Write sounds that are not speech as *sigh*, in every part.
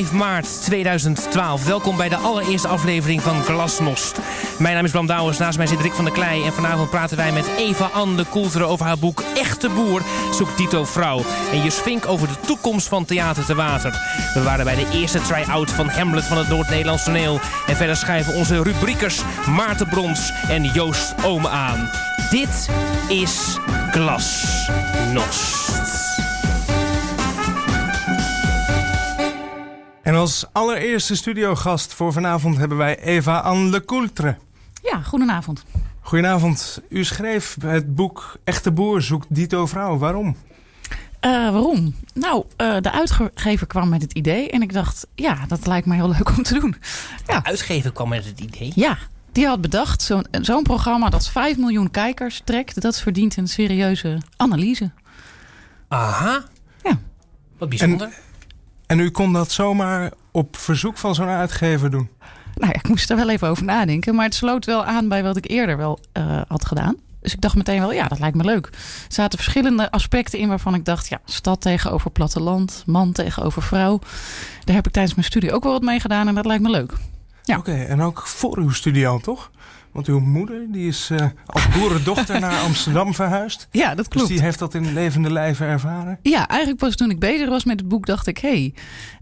maandagavond 5 maart 2012. Welkom bij de allereerste aflevering van Glasnost. Mijn naam is Bram Douwers, naast mij zit Rick van der Klei... en vanavond praten wij met Eva Anne de Koeltere over haar boek Echte Boer zoekt Tito Vrouw. En Vink over de toekomst van Theater te Water. We waren bij de eerste try-out van Hamlet van het Noord-Nederlands toneel. En verder schrijven onze rubriekers Maarten Brons en Joost Ome aan. Dit is Glasnost. En als allereerste studiogast voor vanavond hebben wij Eva Anne Le Coultre. Ja, goedenavond. Goedenavond. U schreef het boek Echte Boer zoekt Dito Vrouw. Waarom? Uh, waarom? Nou, uh, de uitgever kwam met het idee en ik dacht, ja, dat lijkt me heel leuk om te doen. Ja. De uitgever kwam met het idee? Ja, die had bedacht, zo'n zo'n programma dat 5 miljoen kijkers trekt, dat verdient een serieuze analyse. Aha. Ja. Wat bijzonder. En, en u kon dat zomaar op verzoek van zo'n uitgever doen? Nou ja, ik moest er wel even over nadenken. Maar het sloot wel aan bij wat ik eerder wel uh, had gedaan. Dus ik dacht meteen wel, ja, dat lijkt me leuk. Er zaten verschillende aspecten in waarvan ik dacht, ja, stad tegenover platteland, man tegenover vrouw. Daar heb ik tijdens mijn studie ook wel wat mee gedaan en dat lijkt me leuk. Ja. Oké, okay, en ook voor uw studie al, toch? Want uw moeder die is uh, als boerendochter naar *laughs* Amsterdam verhuisd. Ja, dat klopt. Dus die heeft dat in levende lijven ervaren. Ja, eigenlijk pas toen ik bezig was met het boek dacht ik... hé,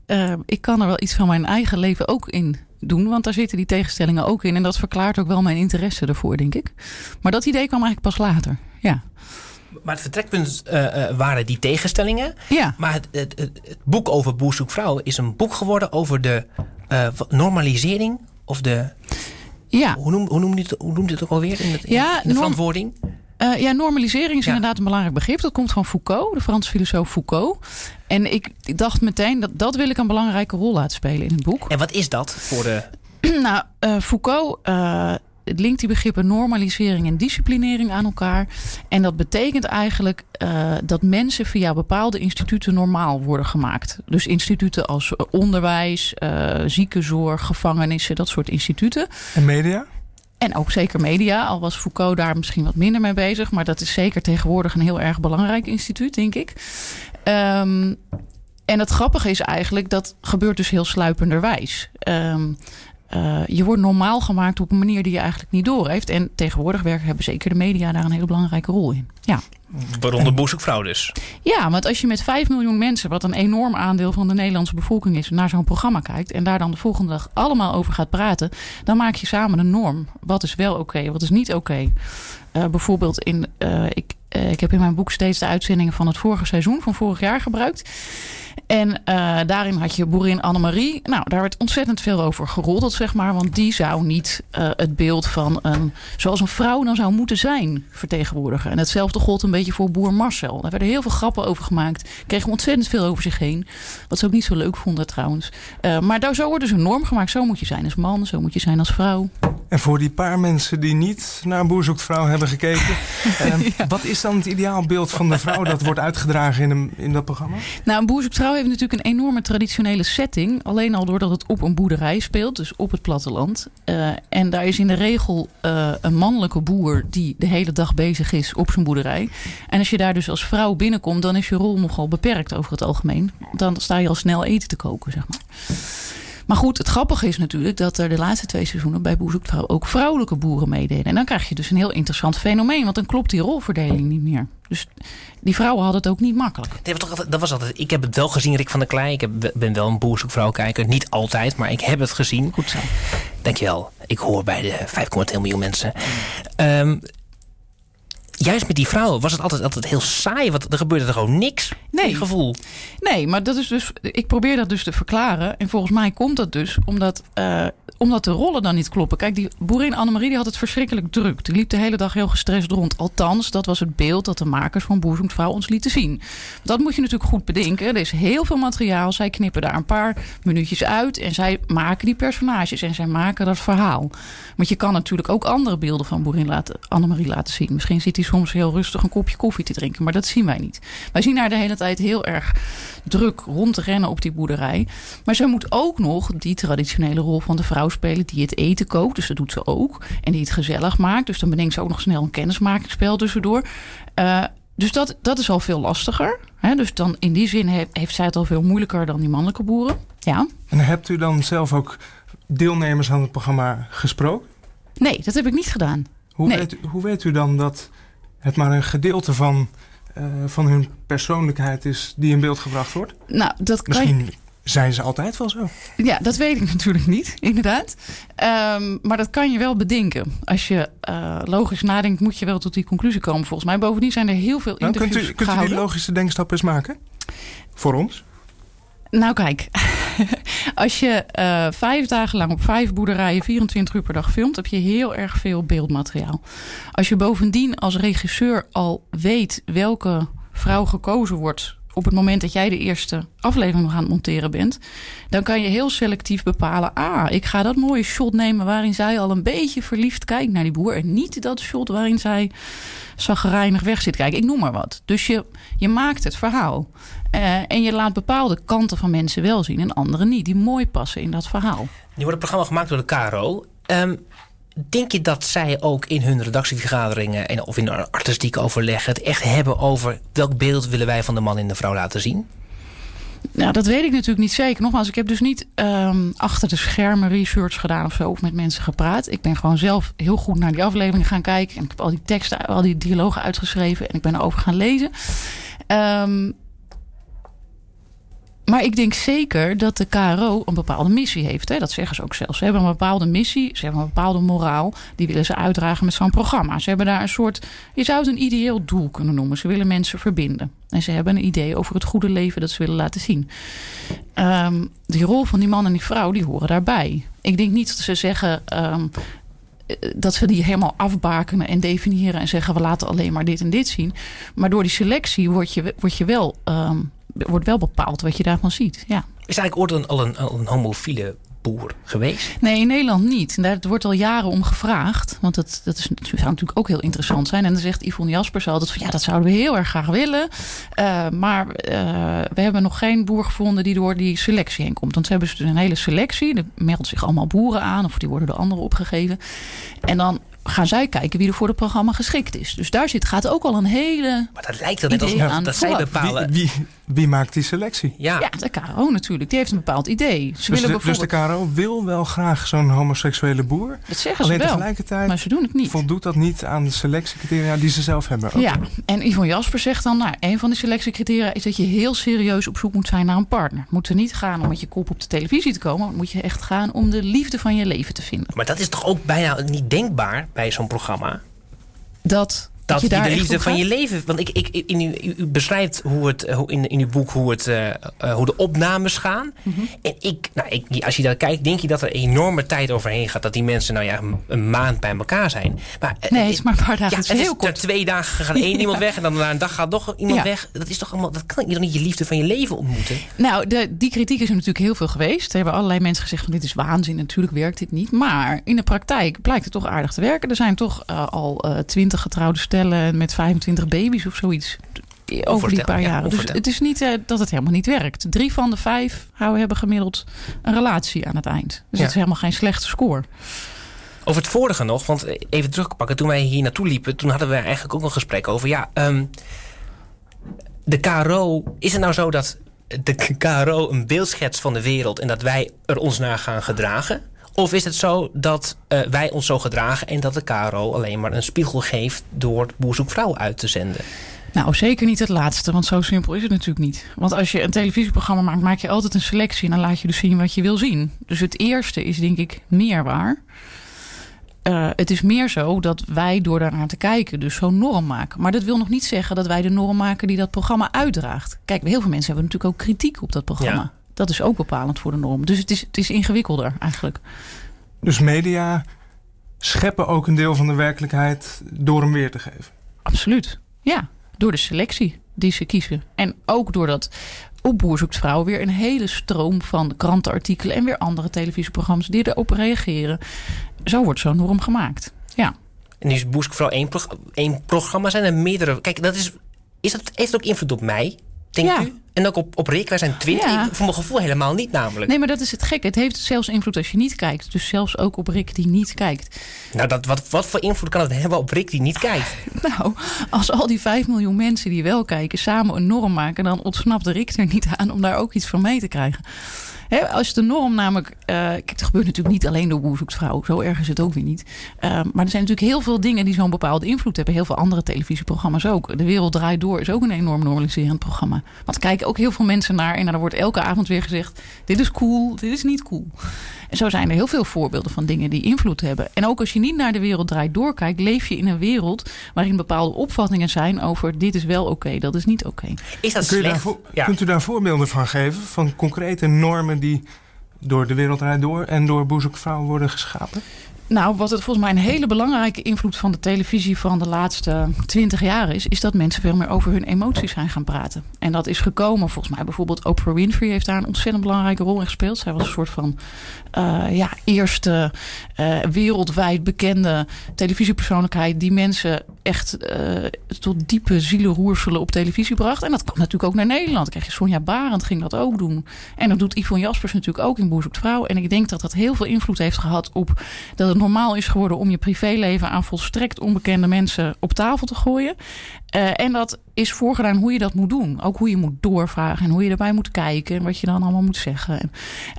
hey, uh, ik kan er wel iets van mijn eigen leven ook in doen. Want daar zitten die tegenstellingen ook in. En dat verklaart ook wel mijn interesse ervoor, denk ik. Maar dat idee kwam eigenlijk pas later, ja. Maar het vertrekpunt uh, uh, waren die tegenstellingen. Ja. Maar het, het, het, het boek over Boer zoekt vrouw is een boek geworden over de uh, normalisering of de... Ja. Hoe noemt hoe noem dit, hoe noem dit ook alweer in, het, in, ja, de verantwoording? Uh, ja, normalisering is Ja. inderdaad een belangrijk begrip. Dat komt van Foucault, de Franse filosoof Foucault. En ik, ik dacht meteen dat dat wil ik een belangrijke rol laten spelen in het boek. En wat is dat voor de... *clears throat* nou, uh, Foucault uh, linkt die begrippen normalisering en disciplinering aan elkaar. En dat betekent eigenlijk uh, dat mensen via bepaalde instituten normaal worden gemaakt. Dus instituten als onderwijs, uh, ziekenzorg, gevangenissen, dat soort instituten. En media? En ook zeker media, al was Foucault daar misschien wat minder mee bezig. Maar dat is zeker tegenwoordig een heel erg belangrijk instituut, denk ik. Um, en het grappige is eigenlijk, dat gebeurt dus heel sluipenderwijs. Um, uh, je wordt normaal gemaakt op een manier die je eigenlijk niet door heeft. En tegenwoordig werken, hebben zeker de media daar een hele belangrijke rol in. Ja. Waaronder boerzoekvrouw dus. Ja, want als je met 5 miljoen mensen, wat een enorm aandeel van de Nederlandse bevolking is, naar zo'n programma kijkt en daar dan de volgende dag allemaal over gaat praten, dan maak je samen een norm. Wat is wel oké, okay, wat is niet oké. Okay. Uh, bijvoorbeeld, in, uh, ik, ik heb in mijn boek steeds de uitzendingen van het vorige seizoen, van vorig jaar gebruikt. En uh, daarin had je boerin Annemarie. Nou, daar werd ontzettend veel over geroddeld, zeg maar. Want die zou niet uh, het beeld van een, zoals een vrouw dan zou moeten zijn vertegenwoordigen. En hetzelfde gold een beetje voor boer Marcel. Daar werden heel veel grappen over gemaakt. Kregen ontzettend veel over zich heen. Wat ze ook niet zo leuk vonden trouwens. Uh, maar daar, zo wordt dus een norm gemaakt. Zo moet je zijn als man, zo moet je zijn als vrouw. En voor die paar mensen die niet naar Boer zoekt vrouw hebben gekeken. *laughs* ja. Wat is dan het ideaalbeeld van de vrouw dat wordt uitgedragen in, een, in dat programma? Nou, een Boer zoekt vrouw heeft natuurlijk een enorme traditionele setting. Alleen al doordat het op een boerderij speelt, dus op het platteland. Uh, en daar is in de regel uh, een mannelijke boer die de hele dag bezig is op zijn boerderij. En als je daar dus als vrouw binnenkomt, dan is je rol nogal beperkt over het algemeen. Dan sta je al snel eten te koken, zeg maar. Maar goed, het grappige is natuurlijk dat er de laatste twee seizoenen bij Boer zoekt vrouw ook vrouwelijke boeren meededen. En dan krijg je dus een heel interessant fenomeen, want dan klopt die rolverdeling niet meer. Dus die vrouwen hadden het ook niet makkelijk. Dat was altijd, ik heb het wel gezien, Rick van der Klei. Ik heb, ben wel een boerzoekvrouw-kijker. Niet altijd, maar ik heb het gezien. Goed zo. Dankjewel. Ik hoor bij de 5,2 miljoen mensen. Um, juist met die vrouwen was het altijd, altijd heel saai. Want er gebeurde er gewoon niks. Nee. gevoel. Nee, maar dat is dus. Ik probeer dat dus te verklaren. En volgens mij komt dat dus omdat, uh, omdat de rollen dan niet kloppen. Kijk, die boerin Annemarie die had het verschrikkelijk druk. Die liep de hele dag heel gestrest rond. Althans, dat was het beeld dat de makers van Boer zoekt vrouw ons lieten zien. Dat moet je natuurlijk goed bedenken. Er is heel veel materiaal. Zij knippen daar een paar minuutjes uit. En zij maken die personages. En zij maken dat verhaal. Want je kan natuurlijk ook andere beelden van boerin laten, Annemarie laten zien. Misschien zit hij soms heel rustig een kopje koffie te drinken. Maar dat zien wij niet. Wij zien haar de hele tijd heel erg druk rond te rennen op die boerderij. Maar zij moet ook nog die traditionele rol van de vrouw spelen die het eten kookt. Dus dat doet ze ook. En die het gezellig maakt. Dus dan bedenkt ze ook nog snel een kennismakingsspel tussendoor. Uh, Dus dat, dat is al veel lastiger. Hè? Dus dan in die zin heeft, heeft zij het al veel moeilijker dan die mannelijke boeren. Ja. En hebt u dan zelf ook deelnemers aan het programma gesproken? Nee, dat heb ik niet gedaan. Hoe, Nee. weet, u- hoe weet u dan dat het maar een gedeelte van, eh, van hun persoonlijkheid is die in beeld gebracht wordt? Nou, dat kan je, Misschien zijn ze altijd wel zo. Ja, dat weet ik *laughs* natuurlijk niet, inderdaad. Ehm, maar dat kan je wel bedenken. Als je eh, logisch nadenkt, moet je wel tot die conclusie komen, volgens mij. Bovendien zijn er heel veel Nou, kunt, interviews u, kunt u die logische denkstap eens maken? Voor ons? Nou, kijk. *laughs* Als je eh, vijf dagen lang op vijf boerderijen 24 uur per dag filmt, heb je heel erg veel beeldmateriaal. Als je bovendien als regisseur al weet welke vrouw gekozen wordt op het moment dat jij de eerste aflevering nog aan het monteren bent, dan kan je heel selectief bepalen: ah, ik ga dat mooie shot nemen waarin zij al een beetje verliefd kijkt naar die boer en niet dat shot waarin zij zagrijnig weg zit kijken. Ik noem maar wat. Dus je, je maakt het verhaal. Eh, en je laat bepaalde kanten van mensen wel zien en andere niet, die mooi passen in dat verhaal. Nu wordt het programma gemaakt door de KRO. Ehm, denk je dat zij ook in hun redactievergaderingen en, of in een artistieke overleg het echt hebben over welk beeld willen wij van de man en de vrouw laten zien? Nou, dat weet ik natuurlijk niet zeker. Nogmaals, ik heb dus niet ehm, achter de schermen research gedaan of zo, of met mensen gepraat. Ik ben gewoon zelf heel goed naar die aflevering gaan kijken. En ik heb al die teksten, al die dialogen uitgeschreven en ik ben erover gaan lezen. Ehm, maar ik denk zeker dat de KRO een bepaalde missie heeft. Hè? Dat zeggen ze ook zelf. Ze hebben een bepaalde missie, ze hebben een bepaalde moraal. Die willen ze uitdragen met zo'n programma. Ze hebben daar een soort, je zou het een ideeel doel kunnen noemen. Ze willen mensen verbinden. En ze hebben een idee over het goede leven dat ze willen laten zien. Ehm, die rol van die man en die vrouw, die horen daarbij. Ik denk niet dat ze zeggen... ehm, eh, dat ze die helemaal afbakenen en definiëren en zeggen we laten alleen maar dit en dit zien. Maar door die selectie word je, word je wel, ehm, wordt wel bepaald wat je daarvan ziet. Ja. Is eigenlijk ooit al een, al een homofiele boer geweest? Nee, in Nederland niet. Daar wordt al jaren om gevraagd. Want dat, dat is, zou natuurlijk ook heel interessant zijn. En dan zegt Yvonne Jaspers altijd van... ja, dat zouden we heel erg graag willen. Eh, maar eh, we hebben nog geen boer gevonden die door die selectie heen komt. Want ze hebben dus een hele selectie. Er melden zich allemaal boeren aan. Of die worden door anderen opgegeven. En dan gaan zij kijken wie er voor het programma geschikt is. Dus daar zit, gaat ook al een hele... Maar dat lijkt er net als dat zij bepalen. Wie, wie, wie maakt die selectie? Ja, Ja, de KRO natuurlijk. Die heeft een bepaald idee. Ze Dus willen de, dus de bijvoorbeeld... KRO wil wel graag zo'n homoseksuele boer. dat zeggen Alleen ze wel. tegelijkertijd Maar ze doen het niet. voldoet dat niet aan de selectiecriteria die ze zelf hebben. Oké. Ja, en Yvonne Jasper zegt dan... Nou, een van de selectiecriteria is dat je heel serieus op zoek moet zijn naar een partner. Het moet er niet gaan om met je kop op de televisie te komen. maar moet je echt gaan om de liefde van je leven te vinden. maar dat is toch ook bijna niet denkbaar bij zo'n programma? Dat, Dat, je de liefde van gaat? je leven. Want ik, ik, in u, u- beschrijft hoe het, eh, hoe in, in uw boek hoe, het, eh, eh, hoe de opnames gaan. Mhm. En ik, nou, ik, als je daar kijkt, denk je dat er enorme tijd overheen gaat. Dat die mensen nou ja, een, maand bij elkaar zijn. Maar, Nee, het is maar een paar dagen. Ja, het is heel kort. twee dagen gaat één *laughs* iemand weg en dan na een dag gaat nog iemand Ja. weg. Dat is toch allemaal, dat kan je toch niet je liefde van je leven ontmoeten? Nou, de, die kritiek is er natuurlijk heel veel geweest. Er hebben allerlei mensen gezegd van dit is waanzin. Natuurlijk werkt dit niet. Maar in de praktijk blijkt het toch aardig te werken. Er zijn toch al twintig getrouwde stellen met 25 baby's of zoiets. Over die paar ja, jaren. Dus het is niet eh, dat het helemaal niet werkt. Drie van de vijf houden hebben gemiddeld een relatie aan het eind. Dus Ja. het is helemaal geen slechte score. Over het vorige nog, want even terugpakken. Toen wij hier naartoe liepen, toen hadden we eigenlijk ook een gesprek over... Ja, ehm, de KRO, is het nou zo dat de KRO een beeld schetst van de wereld... en dat wij er ons naar gaan gedragen? Of is het zo dat eh, wij ons zo gedragen... en dat de KRO alleen maar een spiegel geeft... door Boer Zoekt Vrouw uit te zenden? Nou, zeker niet het laatste, want zo simpel is het natuurlijk niet. Want als je een televisieprogramma maakt, maak je altijd een selectie en dan laat je dus zien wat je wil zien. Dus het eerste is denk ik meer waar. Eh, het is meer zo dat wij door daarnaar te kijken dus zo'n norm maken. Maar dat wil nog niet zeggen dat wij de norm maken die dat programma uitdraagt. Kijk, heel veel mensen hebben natuurlijk ook kritiek op dat programma. Ja. Dat is ook bepalend voor de norm. Dus het is, het is ingewikkelder eigenlijk. Dus media scheppen ook een deel van de werkelijkheid door hem weer te geven. Absoluut. Ja, door de selectie die ze kiezen. En ook doordat op Boer zoekt vrouw weer een hele stroom van krantenartikelen en weer andere televisieprogramma's die erop reageren. Zo wordt zo'n norm gemaakt. Ja. En nu is Boer Zoekt Vrouw één, prog- één programma, zijn er meerdere... Kijk, dat is, is dat, heeft dat ook invloed op mij? Denkt Ja. u? En ook op, op Rick, wij zijn twintig. Ja. Voor mijn gevoel helemaal niet namelijk. Nee, maar dat is het gekke. Het heeft zelfs invloed als je niet kijkt. Dus zelfs ook op Rick die niet kijkt. Nou, dat, wat, wat voor invloed kan het hebben op Rick die niet kijkt? *laughs* Nou, als al die 5 miljoen mensen die wel kijken samen een norm maken, dan ontsnapt Rick er niet aan om daar ook iets van mee te krijgen. Hè, als de norm namelijk. eh, kijk, het gebeurt natuurlijk niet alleen door Boer. Zo erg is het ook weer niet. Eh, maar er zijn natuurlijk heel veel dingen die zo'n bepaalde invloed hebben. Heel veel andere televisieprogramma's ook. De Wereld Draait Door is ook een enorm normaliserend programma. Want er kijken ook heel veel mensen naar. En er wordt elke avond weer gezegd: dit is cool, dit is niet cool. En zo zijn er heel veel voorbeelden van dingen die invloed hebben. En ook als je niet naar de wereld draait doorkijkt, leef je in een wereld waarin bepaalde opvattingen zijn over dit is wel oké, dat is niet oké. Is dat Kun slecht? Ja. Kunt u daar voorbeelden van geven? Van concrete normen die door de Wereld Draait Door en door Boezekvrouw worden geschapen? Nou, wat het volgens mij een hele belangrijke invloed van de televisie van de laatste twintig jaar is, is dat mensen veel meer over hun emoties zijn gaan praten. En dat is gekomen, volgens mij bijvoorbeeld Oprah Winfrey heeft daar een ontzettend belangrijke rol in gespeeld. Zij was een soort van eh, ja, eerste eh, wereldwijd bekende televisiepersoonlijkheid die mensen echt eh, tot diepe zielenroerselen op televisie bracht. En dat kwam natuurlijk ook naar Nederland. Je Sonja Barend ging dat ook doen. En dat doet Yvonne Jaspers natuurlijk ook in Boer zoekt vrouw. En ik denk dat dat heel veel invloed heeft gehad op dat het normaal is geworden om je privéleven aan volstrekt onbekende mensen op tafel te gooien. Eh, en dat is voorgedaan hoe je dat moet doen. Ook hoe je moet doorvragen en hoe je erbij moet kijken en wat je dan allemaal moet zeggen. En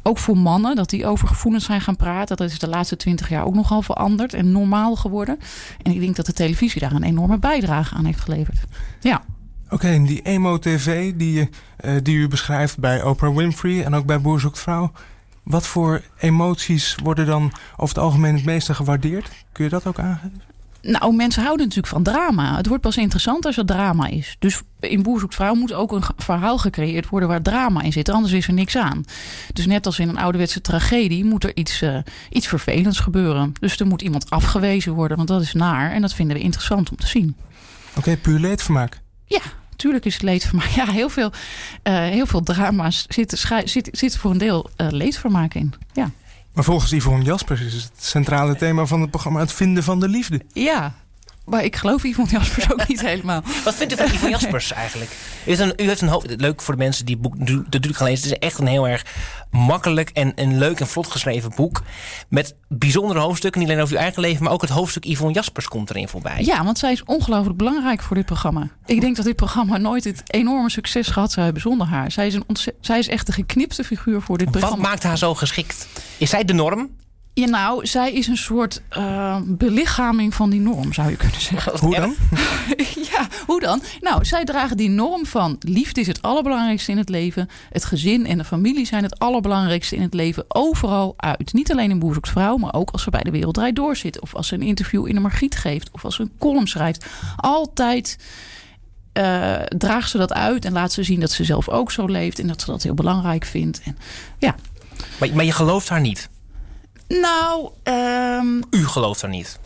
ook voor mannen, dat die over gevoelens zijn gaan praten. Dat is de laatste twintig jaar ook nogal veranderd en normaal geworden. En ik denk dat de televisie daar een enorme bijdrage aan heeft geleverd. Ja. Oké, en die emo-tv die, eh, die u beschrijft bij Oprah Winfrey en ook bij Boer zoekt vrouw. Wat voor emoties worden dan over het algemeen het meeste gewaardeerd? Kun je dat ook aangeven? Nou, mensen houden natuurlijk van drama. Het wordt pas interessant als er drama is. Dus in Boer zoekt vrouw moet ook een verhaal gecreëerd worden waar drama in zit. Anders is er niks aan. Dus net als in een ouderwetse tragedie moet er iets, eh, iets vervelends gebeuren. Dus er moet iemand afgewezen worden, want dat is naar. En dat vinden we interessant om te zien. Oké, puur leedvermaak. Ja, natuurlijk is het leedvermaak. *laughs* Ja, heel veel, eh, heel veel drama's zitten, zit voor een deel eh, leedvermaak in. Ja. Maar volgens Yvonne Jaspers is het centrale thema van het programma het vinden van de liefde. ja, maar ik geloof Yvonne Jaspers ook niet helemaal. Wat vindt u van Yvonne Jaspers eigenlijk? U heeft een, u heeft een leuk voor de mensen die het boek natuurlijk gaan lezen. Het is echt een heel erg makkelijk en, en leuk en vlot geschreven boek. Met bijzondere hoofdstukken, niet alleen over uw eigen leven, maar ook het hoofdstuk Yvonne Jaspers komt erin voorbij. Ja, want zij is ongelooflijk belangrijk voor dit programma. Ik denk dat dit programma nooit het enorme succes gehad zou hebben zonder haar. Zij is, een zij is echt een geknipte figuur voor dit Wat programma. maakt haar zo geschikt? Is zij de norm? Ja, nou, zij is een soort eh, belichaming van die norm, zou je kunnen zeggen. Hoe dan? *laughs* ja, hoe dan? Nou, zij dragen die norm van liefde is het allerbelangrijkste in het leven. Het gezin en de familie zijn het allerbelangrijkste in het leven. Overal uit. Niet alleen in Boer zoekt vrouw, maar ook als ze bij de Wereld Draait Door zit. Of als ze een interview in de Margriet geeft. Of als ze een column schrijft. Altijd eh, draagt ze dat uit en laat ze zien dat ze zelf ook zo leeft. En dat ze dat heel belangrijk vindt. En, ja, Maar, maar je gelooft haar niet. Nou... ehm, U gelooft haar niet.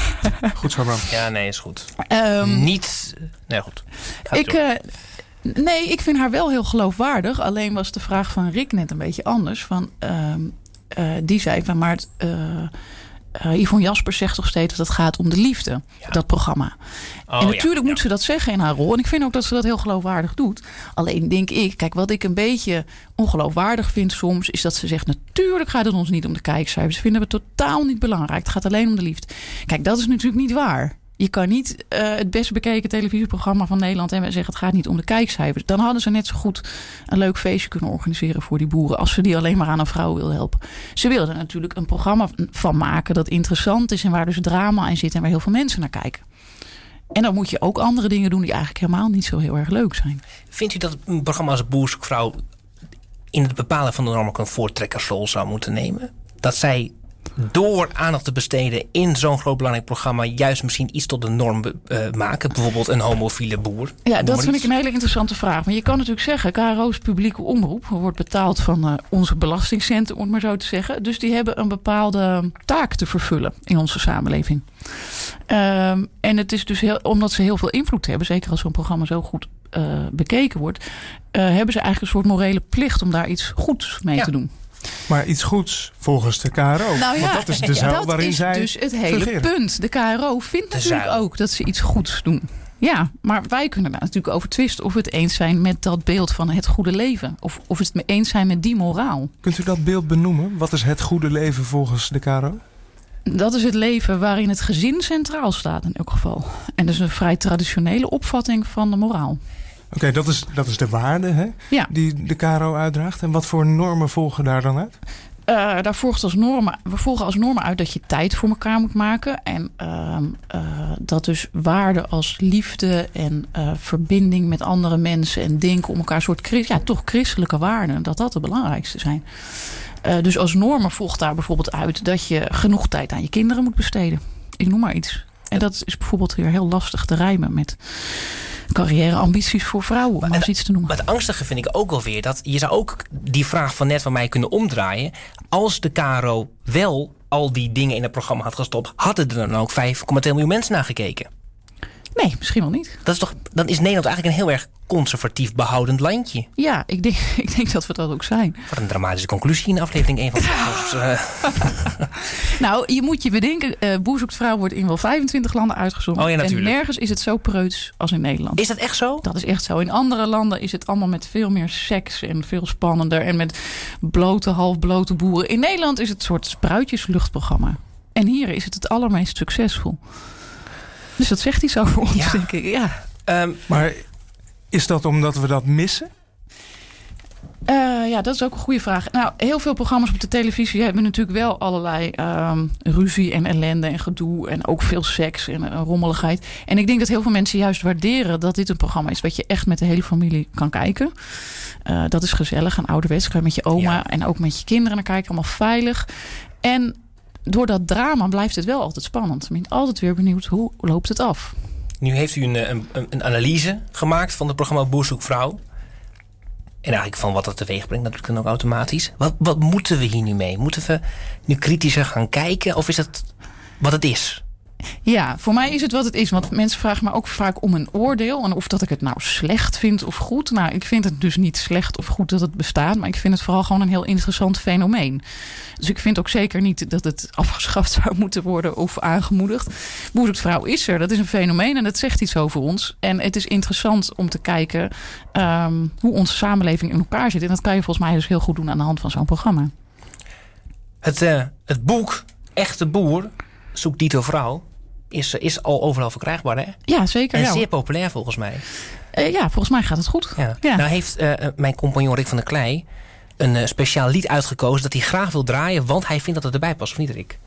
*laughs* Goed zo, Bram. Ja, nee, is goed. ehm, niet. Nee, goed. Gaat Ik, eh, nee, ik vind haar wel heel geloofwaardig. Alleen was de vraag van Rick net een beetje anders. Van, ehm, eh, die zei van, maar het, eh, eh, Yvonne Jaspers zegt toch steeds dat het gaat om de liefde, dat programma. Oh, en natuurlijk ja. moet ze dat zeggen in haar rol. En ik vind ook dat ze dat heel geloofwaardig doet. Alleen denk ik, kijk, wat ik een beetje ongeloofwaardig vind soms, is dat ze zegt: natuurlijk gaat het ons niet om de kijkcijfers. Ze vinden we totaal niet belangrijk. Het gaat alleen om de liefde. Kijk, dat is natuurlijk niet waar. Je kan niet eh, het best bekeken televisieprogramma van Nederland en zeggen: het gaat niet om de kijkcijfers. Dan hadden ze net zo goed een leuk feestje kunnen organiseren voor die boeren. Als ze die alleen maar aan een vrouw wilden helpen. Ze wilden natuurlijk een programma van maken dat interessant is en waar dus drama in zit en waar heel veel mensen naar kijken. En dan moet je ook andere dingen doen die eigenlijk helemaal niet zo heel erg leuk zijn. Vindt u dat een programma als Boerzoekvrouw in het bepalen van de norm ook een voortrekkersrol zou moeten nemen? Dat zij door aandacht te besteden in zo'n groot belangrijk programma juist misschien iets tot de norm eh, maken? Bijvoorbeeld een homofiele boer. Ja, dat vind ik een hele interessante vraag. Maar je kan natuurlijk zeggen, KRO's publieke omroep wordt betaald van eh, onze belastingcenten, om het maar zo te zeggen. Dus die hebben een bepaalde taak te vervullen in onze samenleving. Ehm, en het is dus heel, omdat ze heel veel invloed hebben, zeker als zo'n programma zo goed eh, bekeken wordt, hebben ze eigenlijk een soort morele plicht om daar iets goeds mee Ja. te doen. Maar iets goeds volgens de KRO. Nou Want dat is de zuil dat waarin is zij dus het hele fungeren. punt. De KRO vindt De natuurlijk zuil. ook dat ze iets goeds doen. Ja, maar wij kunnen daar natuurlijk over twisten of we het eens zijn met dat beeld van het goede leven. Of, of we het eens zijn met die moraal. Kunt u dat beeld benoemen? Wat is het goede leven volgens de Caro? Dat is het leven waarin het gezin centraal staat in elk geval. En dat is een vrij traditionele opvatting van de moraal. Oké, dat, is, dat is de waarde hè, Ja. die de Caro uitdraagt. En wat voor normen volgen daar dan uit? Eh, daar volgt als normen, we volgen als normen uit dat je tijd voor elkaar moet maken. En ehm, eh, dat dus waarden als liefde en eh, verbinding met andere mensen en denken om elkaar soort ja, toch christelijke waarden, dat dat de belangrijkste zijn. Dus als normen volgt daar bijvoorbeeld uit dat je genoeg tijd aan je kinderen moet besteden. Ik noem maar iets. En dat is bijvoorbeeld weer heel lastig te rijmen met carrièreambities voor vrouwen, om maar iets te noemen. Maar het angstige vind ik ook wel weer dat je zou ook die vraag van net van mij kunnen omdraaien. Als de Caro wel al die dingen in het programma had gestopt, hadden er dan ook 5,2 miljoen mensen naar gekeken. Nee, misschien wel niet. Dat is toch, dan is Nederland eigenlijk een heel erg conservatief behoudend landje. Ja, ik denk, *laughs* ik denk dat we dat ook zijn. Wat een dramatische conclusie in aflevering 1 van Vrouwers. Eh, *laughs* Nou, je moet je bedenken, eh Boer zoekt vrouw wordt in wel 25 landen uitgezonden. Oh ja, en natuurlijk. nergens is het zo preuts als in Nederland. is dat echt zo? Dat is echt zo. In andere landen is het allemaal met veel meer seks en veel spannender. En met blote, halfblote boeren. In Nederland is het een soort spruitjesluchtprogramma. En hier is het het allermeest succesvol. Dus dat zegt iets over ons, Ja. denk ik. Ja. Ehm, Maar is dat omdat we dat missen? Eh, ja, dat is ook een goede vraag. Nou, heel veel programma's op de televisie hebben natuurlijk wel allerlei ehm, ruzie en ellende en gedoe. En ook veel seks en eh, rommeligheid. En ik denk dat heel veel mensen juist waarderen dat dit een programma is wat je echt met de hele familie kan kijken. Eh, dat is gezellig en ouderwets. Kan je met je oma Ja. en ook met je kinderen naar kijken. Allemaal veilig. En door dat drama blijft het wel altijd spannend. Je bent altijd weer benieuwd hoe loopt het af. nu heeft u een, eh, een, een- analyse gemaakt van het programma Boer zoekt vrouw. En eigenlijk van wat dat teweeg brengt, dat doet dan ook automatisch. Wat, wat moeten we hier nu mee? Moeten we nu kritischer gaan kijken? Of is het wat het is? Ja, voor mij is het wat het is. Want mensen vragen me ook vaak om een oordeel. En of dat ik het nou slecht vind of goed. Nou, ik vind het dus niet slecht of goed dat het bestaat. Maar ik vind het vooral gewoon een heel interessant fenomeen. Dus ik vind ook zeker niet dat het afgeschaft *laughs* zou moeten worden of aangemoedigd. Boer zoekt vrouw is er. Dat is een fenomeen en dat zegt iets over ons. En het is interessant om te kijken ehm, hoe onze samenleving in elkaar zit. En dat kan je volgens mij dus heel goed doen aan de hand van zo'n programma. Het, eh, het boek Echte Boer, zoekt Dito Vrouw, is, eh, is al overal verkrijgbaar. Hè? Ja, zeker. En Ja, zeer populair volgens mij. Eh, ja, volgens mij gaat het goed. Ja. Ja. Nou heeft eh, mijn compagnon Rick van der Klei een eh, speciaal lied uitgekozen dat hij graag wil draaien, want hij vindt dat het erbij past, of niet Rick?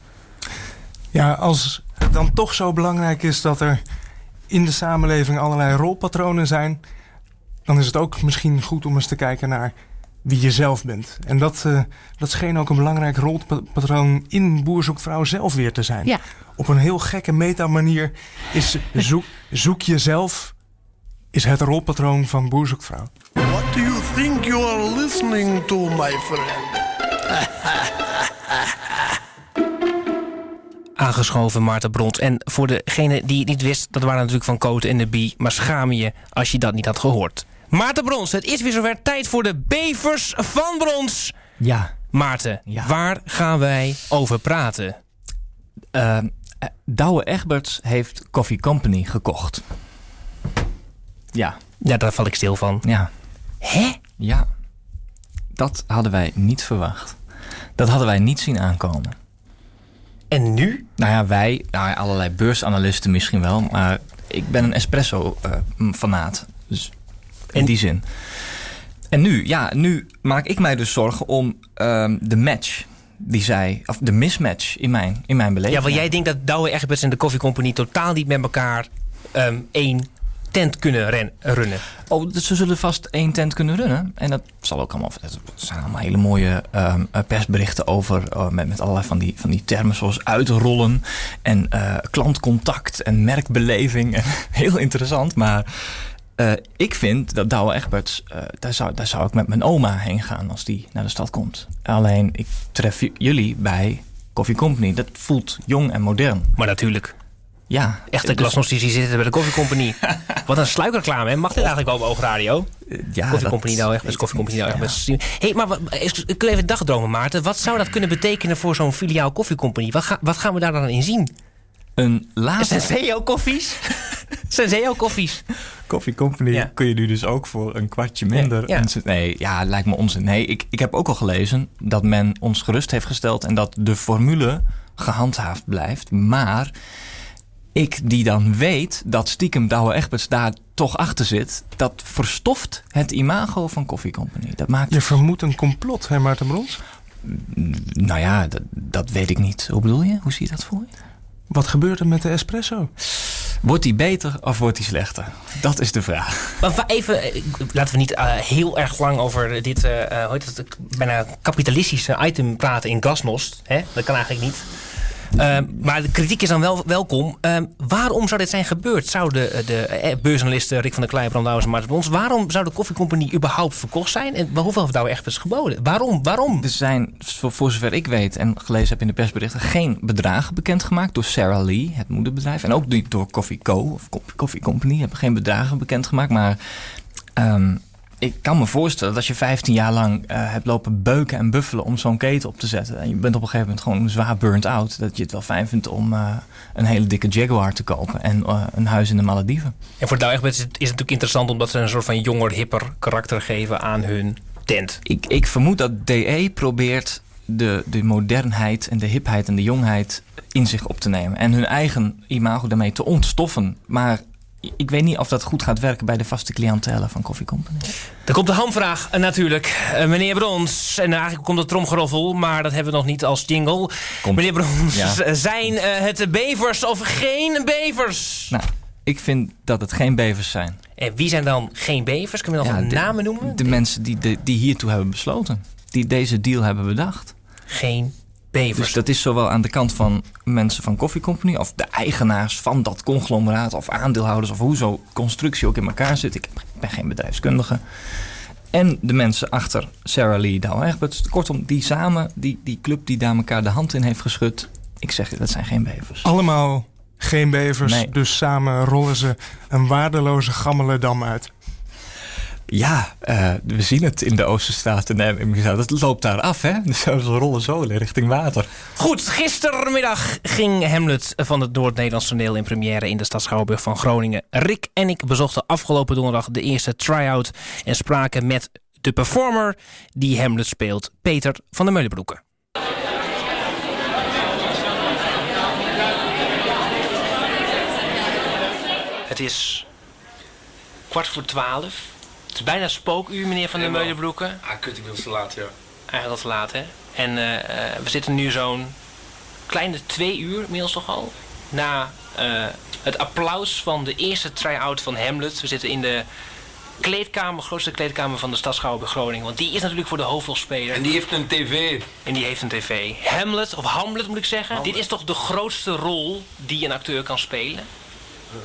Ja, als het dan toch zo belangrijk is dat er in de samenleving allerlei rolpatronen zijn, dan is het ook misschien goed om eens te kijken naar wie je zelf bent. En dat, eh, dat scheen ook een belangrijk rolpatroon in Boer zoekt vrouw zelf weer te zijn. Ja. Op een heel gekke meta-manier is *laughs* zoek, zoek jezelf is het rolpatroon van Boer zoekt vrouw. What do you think you are listening to, my friend? *laughs* Aangeschoven Maarten Bront. En voor degene die het niet wist, dat waren natuurlijk van Cote en de Bie. Maar schaam je als je dat niet had gehoord. Maarten Brons, het is weer zover tijd voor de bevers van Brons. Ja, Maarten, Ja. waar gaan wij over praten? eh, Douwe Egberts heeft Coffee Company gekocht. Ja, Ja, daar val ik stil van. ja, Hè? ja. Dat hadden wij niet verwacht. Dat hadden wij niet zien aankomen. En nu? Nou ja, wij, nou ja, allerlei beursanalisten misschien wel, maar ik ben een espresso-fanaat. dus in En- die zin. En nu, ja, nu maak ik mij dus zorgen om ehm, de match die zij, of de mismatch in mijn, in mijn beleving. Ja, want jij denkt dat Douwe Egberts en de Coffee Company totaal niet met elkaar ehm, één tent kunnen ren- runnen. Oh, dus ze zullen vast één tent kunnen runnen. En dat zal ook allemaal. Er zijn allemaal hele mooie ehm, eh, persberichten over. eh, met, met allerlei van die, van die termen zoals uitrollen. En eh, klantcontact en merkbeleving. *laughs* Heel interessant. Maar eh, ik vind dat Douwe Egberts. eh, daar, zou, daar zou ik met mijn oma heen gaan als die naar de stad komt. Alleen ik tref jullie bij Coffee Company. Dat voelt jong en modern. Maar natuurlijk, Ja, echte dus- glasnostici zitten bij de Coffee Company. *laughs* Wat een sluikreclame, hè? Mag dit eigenlijk wel op Oogradio? eh, ja, dat- Company nou echt, Koffie Company nou echt. ja. hey, maar ik wil even dagdromen, Maarten. Wat zou dat kunnen betekenen voor zo'n filiaal Koffie Company? Wat, ga- wat gaan we daar dan in zien? Een later... Senseo koffies? *laughs* zijn zeehoogkoffies. Coffee Company Ja. kun je nu dus ook voor een kwartje minder. Ja, Nee, ja, lijkt me onzin. Nee, ik, ik heb ook al gelezen dat men ons gerust heeft gesteld en dat de formule gehandhaafd blijft. Maar ik die dan weet dat stiekem Douwe Egberts daar toch achter zit, dat verstoft het imago van Coffee Company. Dat maakt Je vermoedt een complot, hè Maarten Brons? Nou ja, dat, dat weet ik niet. Hoe bedoel je? Hoe zie je dat voor je? Wat gebeurt er met de espresso? Wordt die beter of wordt die slechter? Dat is de vraag. Maar even, eh, laten we niet eh, heel erg lang over dit eh, eh, hoe heet het, bijna kapitalistische item praten in Glasnost. Hè? Dat kan eigenlijk niet. Eh, maar de kritiek is dan wel welkom. Eh, waarom zou dit zijn gebeurd? Zou de, de eh, beursanalisten Rick van der Kleij, Bram Douwens en Maarten Brons... waarom zou de koffiecompagnie überhaupt verkocht zijn? En hoeveel heeft Douwe echt geboden? Waarom? Waarom? Er zijn, voor, zover ik weet en gelezen heb in de persberichten, geen bedragen bekendgemaakt door Sarah Lee, het moederbedrijf. En ook niet door Coffee Co. of Co- Coffee Company. Hebben geen bedragen bekendgemaakt. Maar ehm, ik kan me voorstellen dat als je 15 jaar lang eh, hebt lopen beuken en buffelen om zo'n keten op te zetten. En je bent op een gegeven moment gewoon zwaar burnt out. Dat je het wel fijn vindt om eh, een hele dikke Jaguar te kopen en eh, een huis in de Malediven. En voor het, is het natuurlijk interessant... omdat ze een soort van jonger, hipper karakter geven aan hun tent. Ik, ik vermoed dat DE probeert de, de modernheid en de hipheid en de jongheid in zich op te nemen. En hun eigen imago daarmee te ontstoffen. Maar ik weet niet of dat goed gaat werken bij de vaste cliëntelen van Coffee Company. Er komt de hamvraag eh, natuurlijk. Eh, meneer Brons, en eigenlijk komt het tromgeroffel... maar dat hebben we nog niet als jingle. Komt. Meneer Brons, Ja. *laughs* zijn eh, het bevers of geen bevers? Nou, ik vind dat het geen bevers zijn. En wie zijn dan geen bevers? Kunnen we nog Ja, een de- namen noemen? De mensen die, de, die hiertoe hebben besloten. Die deze deal hebben bedacht. Geen bevers. Dus dat is zowel aan de kant van mensen van Coffee Company... of de eigenaars van dat conglomeraat of aandeelhouders... of hoe zo'n constructie ook in elkaar zit. Ik ben geen bedrijfskundige. En de mensen achter Sarah Lee Egberts. Kortom, die samen, die, die club die daar elkaar de hand in heeft geschud... ik zeg, dat zijn geen bevers. Allemaal geen bevers, Nee. dus samen rollen ze een waardeloze gammele dam uit. Ja, eh, we zien het in de Oosterstaten. en Het loopt daar af, hè? *laughs* Dus ze rollen zo richting water. Goed, gistermiddag ging Hamlet van het Noord-Nederlands toneel in première in de stad Schouwburg van Groningen. Rick en ik bezochten afgelopen donderdag de eerste try-out en spraken met de performer die Hamlet speelt, Peter van der Meulenbroeke. Het is kwart voor twaalf. Het is bijna spookuur, meneer van der Helemaal. Meulenbroeke. Ah, kut, ik ben te laat, ja. Eigenlijk al te laat, hè? En eh, eh, we zitten nu zo'n kleine twee uur inmiddels toch al. Na eh, het applaus van de eerste try-out van Hamlet. We zitten in de kleedkamer, grootste kleedkamer van de stad Schouwburg Groningen. Want die is natuurlijk voor de hoofdrolspeler. En die heeft een tv. En die heeft een tv. Hamlet, of Hamlet moet ik zeggen. Dit is toch de grootste rol die een acteur kan spelen?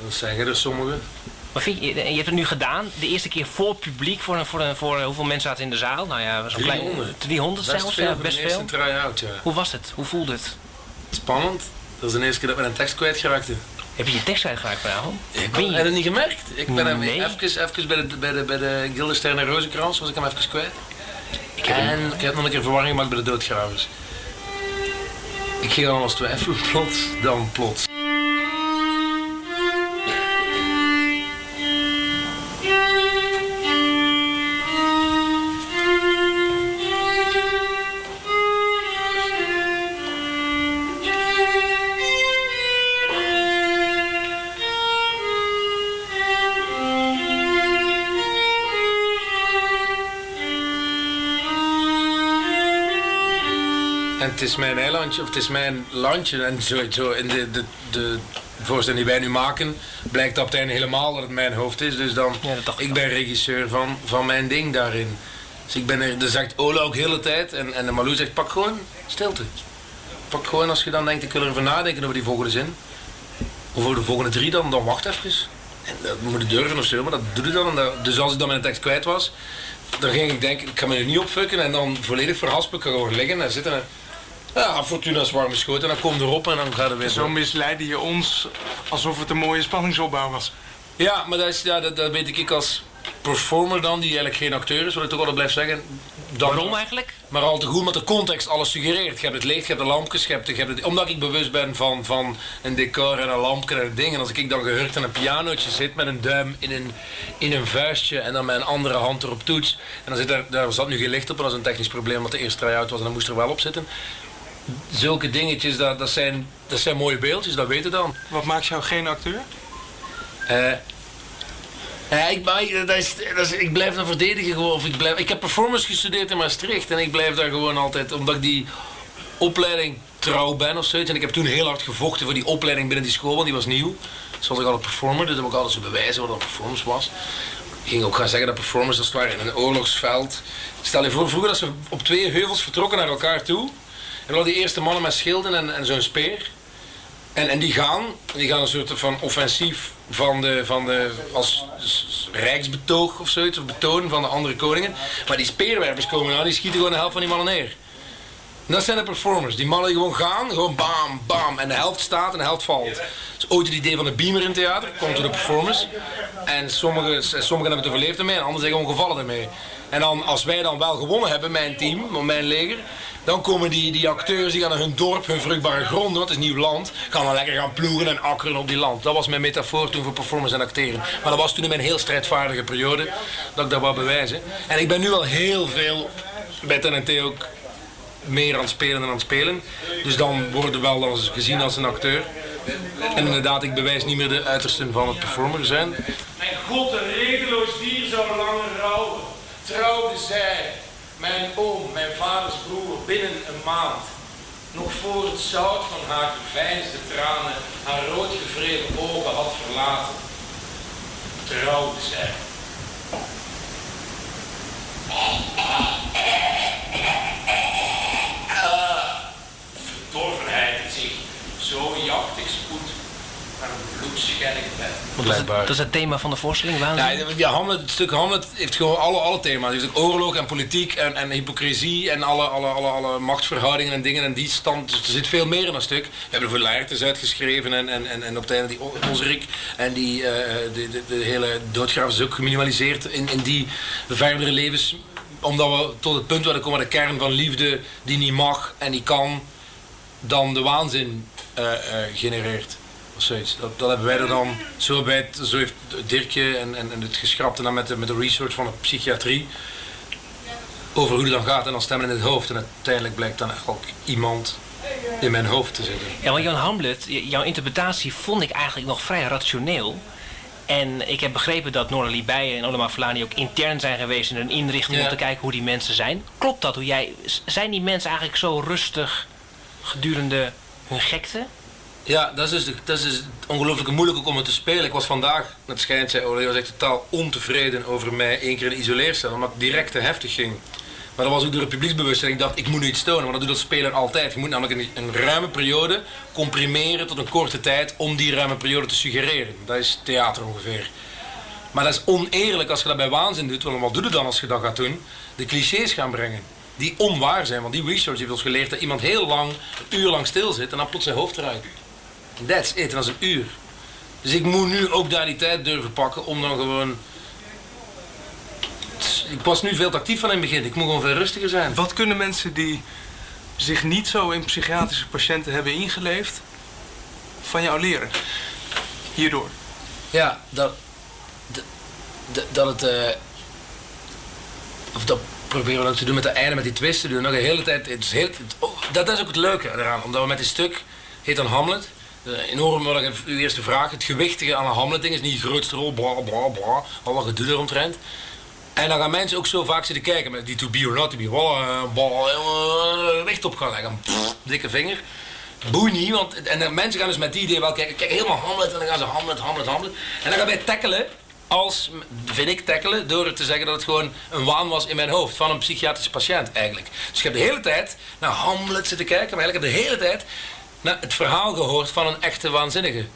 Dat zeggen er sommigen. Maar vind je, je hebt het nu gedaan. De eerste keer voor publiek. Voor, een, voor, een, voor hoeveel mensen zaten in de zaal? Nou ja, zo'n klein... 300. 300 Best zelfs, veel best veel. try-out, ja. Hoe was het? Hoe voelde het? Spannend. Dat is de eerste keer dat we een tekst kwijtgeraakten. Heb je je tekst uitgeraakt vanavond? Ik Ben je- heb het niet gemerkt. Ik ben hem Nee. even, even bij de, bij de, bij de Gildenstern en Rozenkrans was ik hem even kwijt. Ik heb hem- En ik heb nog een keer verwarring gemaakt bij de doodgravers. Ik ging al als twijfelen, plots, dan plots. Is mijn eilandje, of het is mijn landje. En sowieso in de, de, de voorstelling die wij nu maken, blijkt dat op het einde helemaal dat het mijn hoofd is. Dus dan, Ja, ik ik ben regisseur van, van mijn ding daarin. Dus ik ben er, dat zegt Ola ook de hele tijd. En, en de Malou zegt, pak gewoon stilte. Pak gewoon als je dan denkt, ik wil erover nadenken over die volgende zin. Of over de volgende drie dan, dan wacht even. En dat moet je durven of zo, maar dat doe je dan. Dat- dus als ik dan mijn tekst kwijt was, dan ging ik denken, ik ga me er niet opfukken. En dan volledig verhaspen, ik ga gewoon liggen en zitten. En, ja, Fortuna is warm geschoten en dan komt erop en dan gaat het weer Zo misleidde je ons alsof het een mooie spanningsopbouw was. Ja, maar dat, is, ja, dat, dat weet ik als performer dan, die eigenlijk geen acteur is, wat ik toch altijd blijf zeggen. Dan, Waarom eigenlijk? Maar al te goed met de context alles suggereert. Je hebt het licht, je hebt de lampjes, je hebt, je hebt het, omdat ik bewust ben van, van een decor en een lampje en een ding. En als ik dan gehurkt aan een pianootje zit met een duim in een, in een vuistje en dan met een andere hand erop toets. En dan zit er, daar zat nu geen licht op en dat is een technisch probleem, want de eerste try-out was en dan moest er wel op zitten. Zulke dingetjes, dat, dat, zijn, dat zijn mooie beeldjes, dat weten dan. Wat maakt jou geen acteur? Eh, ja, ik, maar, dat is, dat is, ik blijf dan verdedigen gewoon. Of ik, blijf, ik heb performance gestudeerd in Maastricht en ik blijf daar gewoon altijd, omdat ik die opleiding trouw ben of zoiets. En ik heb toen heel hard gevochten voor die opleiding binnen die school, want die was nieuw. Dus was ik altijd performer, dus heb ik altijd zo bewijzen wat een performance was. Ik ging ook gaan zeggen dat performance als het ware in een oorlogsveld. Stel je voor, vroeger dat ze op twee heuvels vertrokken naar elkaar toe. En dan die eerste mannen met schilden en, en zo'n speer. En, en die gaan, die gaan een soort van offensief van de, van de als rijksbetoog of zoiets, of betoon van de andere koningen. Maar die speerwerpers komen aan, die schieten gewoon de helft van die mannen neer. En dat zijn de performers. Die mannen gewoon gaan, gewoon bam, bam. En de helft staat en de helft valt. Dat is ooit het idee van de beamer in theater. Komt door de performers. En sommigen, sommigen hebben het overleefd ermee en anderen zijn gewoon gevallen ermee. En dan, als wij dan wel gewonnen hebben, mijn team, mijn leger, dan komen die, die acteurs die gaan naar hun dorp, hun vruchtbare gronden, want is nieuw land, gaan dan lekker gaan ploegen en akkeren op die land. Dat was mijn metafoor toen voor performance en acteren. Maar dat was toen in mijn heel strijdvaardige periode dat ik dat wou bewijzen. En ik ben nu al heel veel bij TNT ook meer aan het spelen dan aan het spelen. Dus dan worden wel als, gezien als een acteur. En inderdaad, ik bewijs niet meer de uitersten van het performer zijn. Mijn god, een redeloos dier zou langer rouwen. Trouwde zij, mijn oom, mijn vaders broer, binnen een maand. Nog voor het zout van haar geveinsde tranen haar rood gevreven ogen had verlaten. Trouwde zij. verdorvenheid in zich zo jachtig spoedt Want dat, is het, dat is het thema van de voorstelling. Ja, Waanzin. ja, Hamlet, het stuk Hamlet heeft gewoon alle, alle thema's. Het heeft ook oorlog en politiek en, en hypocrisie en alle, alle, alle, alle machtsverhoudingen en dingen en die stand. Dus er zit veel meer in dat stuk. We hebben er voor Laertes uitgeschreven en, en, en, en op het einde die Osrik en die, eh, de, de, de hele doodgraaf is ook geminimaliseerd in, in die verdere levens. Omdat we tot het punt willen komen, de kern van liefde die niet mag en die kan, dan de waanzin eh, eh, genereert. Of zoiets. Dat, dat hebben wij er dan zo bij. het- Zo heeft Dirkje en, en, en het geschrapt en dan met de, met de research van de psychiatrie. Over hoe het dan gaat en dan stemmen in het hoofd. En uiteindelijk blijkt dan ook iemand in mijn hoofd te zitten. Ja, want Jan Hamlet, jouw interpretatie vond ik eigenlijk nog vrij rationeel. En ik heb begrepen dat Noralie Bijen en Olema Fulani ook intern zijn geweest in een inrichting Ja. om te kijken hoe die mensen zijn. Klopt dat? Hoe jij, zijn die mensen eigenlijk zo rustig gedurende hun gekte? Ja, dat is dus, dat dus ongelooflijk moeilijk om het te spelen. Ik was vandaag, het schijnt, zei was echt totaal ontevreden over mij één keer in de isoleercel, omdat het direct te heftig ging. Maar dat was ook door het publieksbewustzijn. Ik dacht, ik moet nu iets tonen, want dat doet dat speler altijd. Je moet namelijk een, een ruime periode comprimeren tot een korte tijd om die ruime periode te suggereren. Dat is theater ongeveer. Maar dat is oneerlijk als je dat bij waanzin doet, want wat doe je dan als je dat gaat doen? De clichés gaan brengen. Die onwaar zijn, want die research heeft ons geleerd dat iemand heel lang, een uur lang stil zit en dan plots zijn hoofd eruit. That's it, dat is een uur. Dus ik moet nu ook daar die tijd durven pakken om dan gewoon... Ik was nu veel te actief van in het begin, ik moet gewoon veel rustiger zijn. Wat kunnen mensen die zich niet zo in psychiatrische patiënten hebben ingeleefd, van jou leren? Hierdoor. Ja, dat, dat, dat- het. eh, of dat proberen we ook te doen met de einde, met die twist te doen. Nog een hele tijd. Het is heel, oh, dat is ook het leuke eraan, omdat we met dit stuk, heet dan Hamlet. Eh, enorm, wat ik- uw eerste vraag, het gewichtige aan een Hamlet-ding is niet de grootste rol, bla bla bla, al wat gedoe eromtrent. En dan gaan mensen ook zo vaak zitten kijken met die to be or not to be, bla, bla, eh, licht op gaan leggen, dikke vinger. Boei niet, want en mensen gaan dus met die idee wel kijken, kijk helemaal Hamlet en dan gaan ze Hamlet, Hamlet, Hamlet. En dan gaan wij tackelen, als, vind ik tackelen, door te zeggen dat het gewoon een waan was in mijn hoofd van een psychiatrische patiënt eigenlijk. Dus ik heb de hele tijd naar Hamlet zitten kijken, maar eigenlijk heb de hele tijd naar het verhaal gehoord van een echte waanzinnige.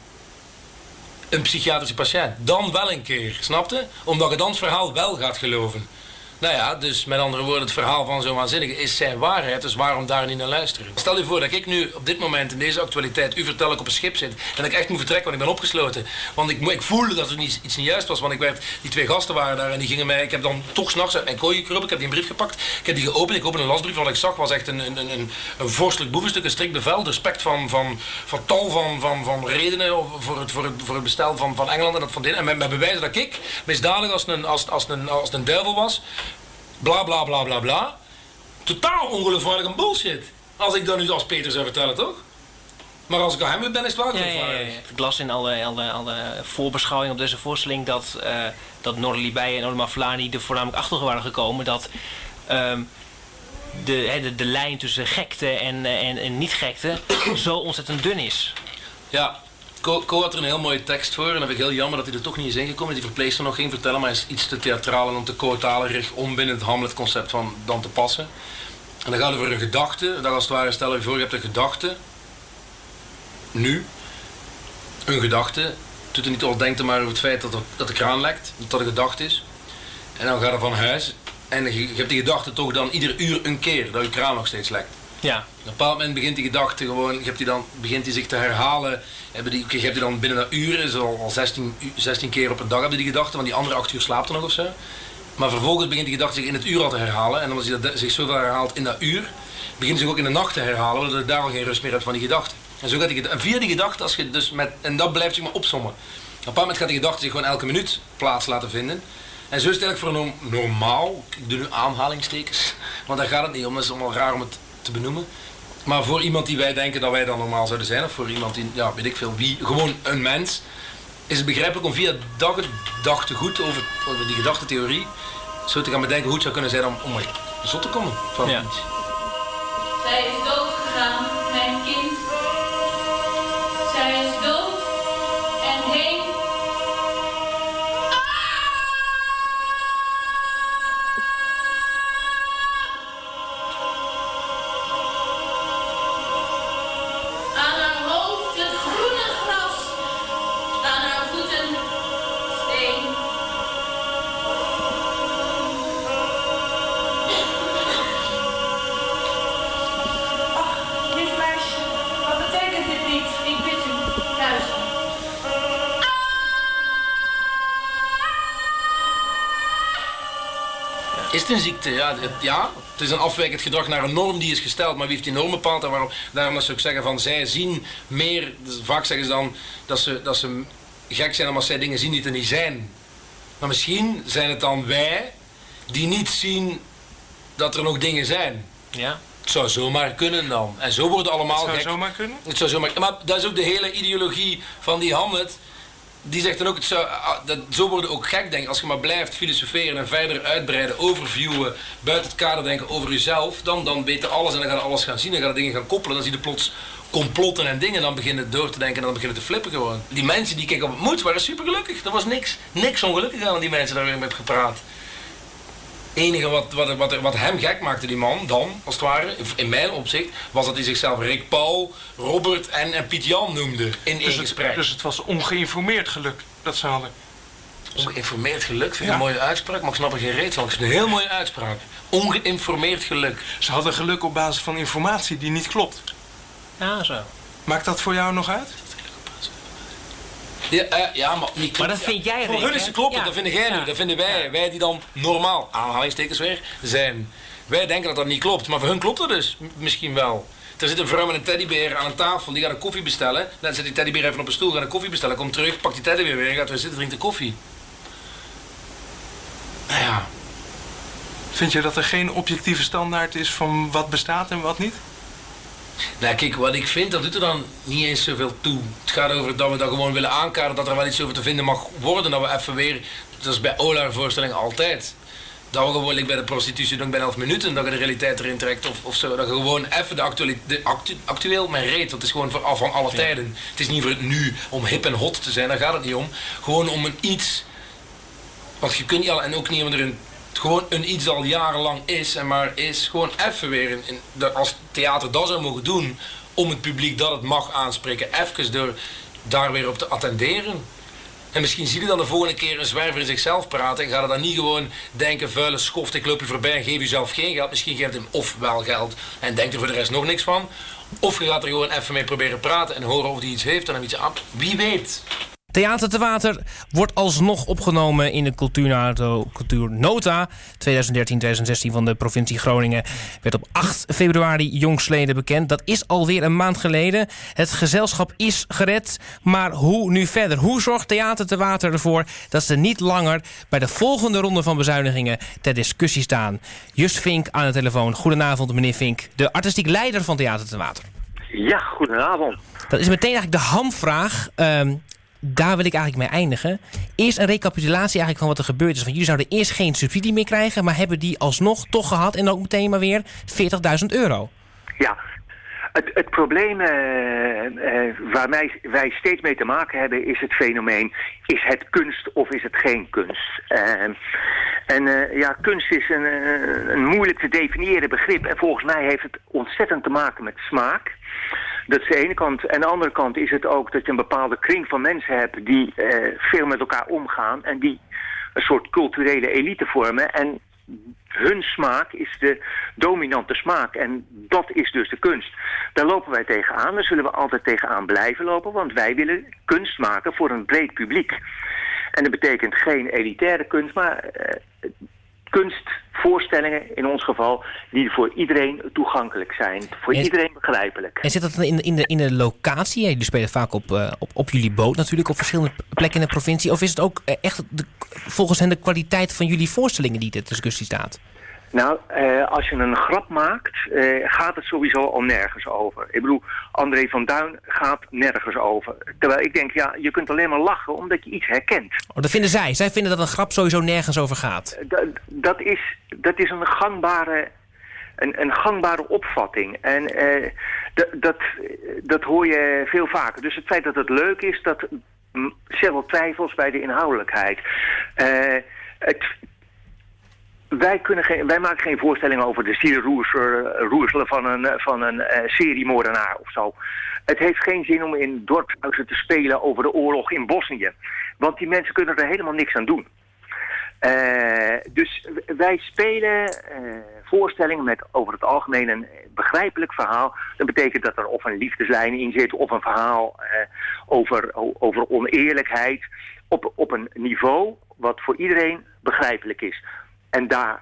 Een psychiatrische patiënt. Dan wel een keer, snapte? Omdat je dan het verhaal wel gaat geloven. Nou ja, dus met andere woorden, het verhaal van zo'n waanzinnige is zijn waarheid. Dus waarom daar niet naar luisteren? Stel je voor dat ik nu op dit moment in deze actualiteit u vertel dat ik op een schip zit. En dat ik echt moet vertrekken, want ik ben opgesloten. Want ik, ik voelde dat er niet, iets niet juist was. Want ik werd, die twee gasten waren daar en die gingen mij. Ik heb dan toch s'nachts uit mijn kooi gekropen. Ik heb die een brief gepakt. Ik heb die geopend. Ik opende een lastbrief. Wat ik zag was echt een, een, een, een, vorstelijk boevenstuk, een strikt bevel. Respect van, van, van tal van, van, van redenen voor het, voor, het, voor bestel van, van Engeland en dat van dit. En met, met bewijzen dat ik misdadig als een, als, als, een, als een duivel was bla bla bla bla bla. Totaal ongeloofwaardig bullshit. Als ik dat nu als Peter zou vertellen, toch? Maar als ik aan hem ben, is het wel Ja, ja, ja. Ik las in alle, alle, alle voorbeschouwingen op deze voorstelling dat, uh, dat Noorderliebij en Olema Vlaani er voornamelijk achter waren gekomen dat ehm, de, de, de lijn tussen gekte en, eh, en, en niet-gekte zo ontzettend dun is. Ja, Co, had er een heel mooie tekst voor. En dat vind ik heel jammer dat hij er toch niet is ingekomen. Die verpleegster nog ging vertellen. Maar is iets te theatraal en te koortalerig om binnen het Hamlet-concept van dan te passen. En dan gaat over een gedachte. Dat als het ware, stel je voor, je hebt een gedachte. Nu. Een gedachte. Doet er niet al denken maar over het feit dat, dat de kraan lekt. Dat dat een gedachte is. En dan gaat er van huis. En je, je hebt die gedachte toch dan ieder uur een keer. Dat je kraan nog steeds lekt. Ja. Op een bepaald moment begint die gedachte gewoon, je hebt die dan, begint die zich te herhalen. Hebben die, je hebt die dan binnen een uur, is al, al 16, u- 16 keer op een dag heb je die gedachte, want die andere 8 uur slaapt er nog of zo. Maar vervolgens begint die gedachte zich in het uur al te herhalen. En als hij dat, zich zoveel herhaalt in dat uur, begint zich ook in de nacht te herhalen, waardoor je daar al geen rust meer hebt van die gedachte. En zo gaat die, en via die gedachte, als je dus met, en dat blijft zich maar opsommen. Op een bepaald moment gaat die gedachte zich gewoon elke minuut plaats laten vinden. En zo het eigenlijk voor een norm- normaal, ik doe nu aanhalingstekens, *laughs* want daar gaat het niet om, dat is allemaal raar om het te benoemen. Maar voor iemand die wij denken dat wij dan normaal zouden zijn, of voor iemand die, ja, weet ik veel wie, gewoon een mens, is het begrijpelijk om via dat gedachtegoed over, over die gedachtetheorie zo te gaan bedenken hoe het zou kunnen zijn om, om zot te komen van Ja. iets. Zij is dood Is het een ziekte? Ja, het, ja, het is een afwijkend gedrag naar een norm die is gesteld. Maar wie heeft die norm bepaald? En waarom, daarom dat ze ook zeggen van zij zien meer. dus vaak zeggen ze dan dat ze, dat ze gek zijn omdat zij dingen zien die er niet zijn. Maar misschien zijn het dan wij die niet zien dat er nog dingen zijn. Ja. Het zou zomaar kunnen dan. En zo worden allemaal Zou gek. zomaar kunnen? Het zou zomaar, maar dat is ook de hele ideologie van die Hamlet. Die zegt dan ook, het zou, ah, dat, zo worden ook gek denken. Als je maar blijft filosoferen en verder uitbreiden, overviewen, buiten het kader denken over jezelf, dan, dan weet je alles en dan ga je alles gaan zien. Dan ga je dingen gaan koppelen. Dan zie je plots complotten en dingen. Dan beginnen door te denken en dan beginnen te flippen gewoon. Die mensen die ik op het moed waren super gelukkig. Er was niks, niks ongelukkig aan die mensen daar weer mee heb gepraat. Het enige wat, wat, wat, wat hem gek maakte, die man, dan, als het ware, in mijn opzicht, was dat hij zichzelf Rick Paul, Robert en, en Piet Jan noemde in één Dus het, gesprek. dus het was ongeïnformeerd geluk dat ze hadden. Ongeïnformeerd geluk, vind ik Ja. een mooie uitspraak, maar ik snap er geen reet van. Het een heel mooie uitspraak. Ongeïnformeerd geluk. Ze hadden geluk op basis van informatie die niet klopt. Ja, zo. Maakt dat voor jou nog uit? Ja, eh, ja maar niet Maar dat vind jij, Voor hun is het kloppend, Ja. dat vinden jij nu, dat vinden wij. Wij die dan normaal, aanhalingstekens weer, zijn. Wij denken dat dat niet klopt, maar voor hun klopt dat dus misschien wel. Er zit een vrouw met een teddybeer aan een tafel, die gaat een koffie bestellen. Dan zet die teddybeer even op een stoel, gaat een koffie bestellen, komt terug, pakt die teddybeer weer en gaat weer zitten, drinkt de koffie. Nou ja, Vind je dat er geen objectieve standaard is van wat bestaat en wat niet? Nou, kijk, wat ik vind, dat doet er dan niet eens zoveel toe. Het gaat over dat we dat gewoon willen aankaarten, dat er wel iets over te vinden mag worden. Dat we even weer, dat is bij Ola-voorstellingen altijd. Dat we gewoon, like bij de prostitutie, dan bij 11 minuten, dat je de realiteit erin trekt of, of zo. Dat je gewoon even de, actuali- de actu- actueel met reet, het is gewoon voor, van alle tijden. Het is niet voor het nu, om hip en hot te zijn, daar gaat het niet om. Gewoon om een iets, want je kunt niet al, en ook niet om er een gewoon een iets al jarenlang is en maar is gewoon even weer in, in, als theater dat zou mogen doen om het publiek dat het mag aanspreken even door daar weer op te attenderen En misschien zie je dan de volgende keer een zwerver in zichzelf praten. En gaat er dan niet gewoon denken: vuile schoft, ik loop je voorbij en geef jezelf geen geld. Misschien geeft hem of wel geld en denkt er voor de rest nog niks van. Of je gaat er gewoon even mee proberen praten en horen of hij iets heeft. En dan iets aan. Wie weet. Theater te Water wordt alsnog opgenomen in de Cultuurnota, Cultuurnota 2013-2016 van de provincie Groningen. Werd op 8 februari jongstleden bekend. Dat is alweer een maand geleden. Het gezelschap is gered, maar hoe nu verder? Hoe zorgt Theater te Water ervoor dat ze niet langer bij de volgende ronde van bezuinigingen ter discussie staan? Just Vink aan de telefoon. Goedenavond meneer Vink, de artistiek leider van Theater te Water. Ja, goedenavond. Dat is meteen eigenlijk de hamvraag. Ehm, daar wil ik eigenlijk mee eindigen. Eerst een recapitulatie eigenlijk van wat er gebeurd is. Want jullie zouden eerst geen subsidie meer krijgen... maar hebben die alsnog toch gehad en ook meteen maar weer 40.000 euro. Ja, het, het probleem eh, waar wij, wij steeds mee te maken hebben is het fenomeen... is het kunst of is het geen kunst? Eh, en eh, ja, kunst is een, een moeilijk te definiëren begrip. En volgens mij heeft het ontzettend te maken met smaak... Dat is de ene kant. En de andere kant is het ook dat je een bepaalde kring van mensen hebt die eh, veel met elkaar omgaan en die een soort culturele elite vormen. En hun smaak is de dominante smaak. En dat is dus de kunst. Daar lopen wij tegenaan. Daar zullen we altijd tegenaan blijven lopen. Want wij willen kunst maken voor een breed publiek. En dat betekent geen elitaire kunst, maar eh, kunstvoorstellingen in ons geval... die voor iedereen toegankelijk zijn. Voor En- iedereen begrijpelijk. En zit dat dan in, de- in, de, in de locatie? Jullie spelen vaak op, eh, op, op jullie boot natuurlijk, op verschillende plekken in de provincie. Of is het ook eh, echt de, volgens hen de kwaliteit van jullie voorstellingen die ter discussie staat? Nou, eh, als je een grap maakt, eh, gaat het sowieso al nergens over. Ik bedoel, André van Duin gaat nergens over. Terwijl ik denk, ja, je kunt alleen maar lachen omdat je iets herkent. Oh, dat vinden zij. Zij vinden dat een grap sowieso nergens over gaat. Dat, dat, is, dat is een gangbare, een, een gangbare opvatting. En eh, dat, dat, hoor je veel vaker. Dus het feit dat het leuk is, dat zet wel twijfels bij de inhoudelijkheid. Eh, het, wij, kunnen geen, wij maken geen voorstellingen over de zielenroerselen van een, van een eh, seriemoordenaar of zo. Het heeft geen zin om in dorpshuizen te spelen over de oorlog in Bosnië. Want die mensen kunnen er helemaal niks aan doen. Eh, dus wij spelen eh, voorstellingen met over het algemeen een begrijpelijk verhaal. Dat betekent dat er of een liefdeslijn in zit of een verhaal eh, over, over oneerlijkheid. Op, op een niveau wat voor iedereen begrijpelijk is. En daar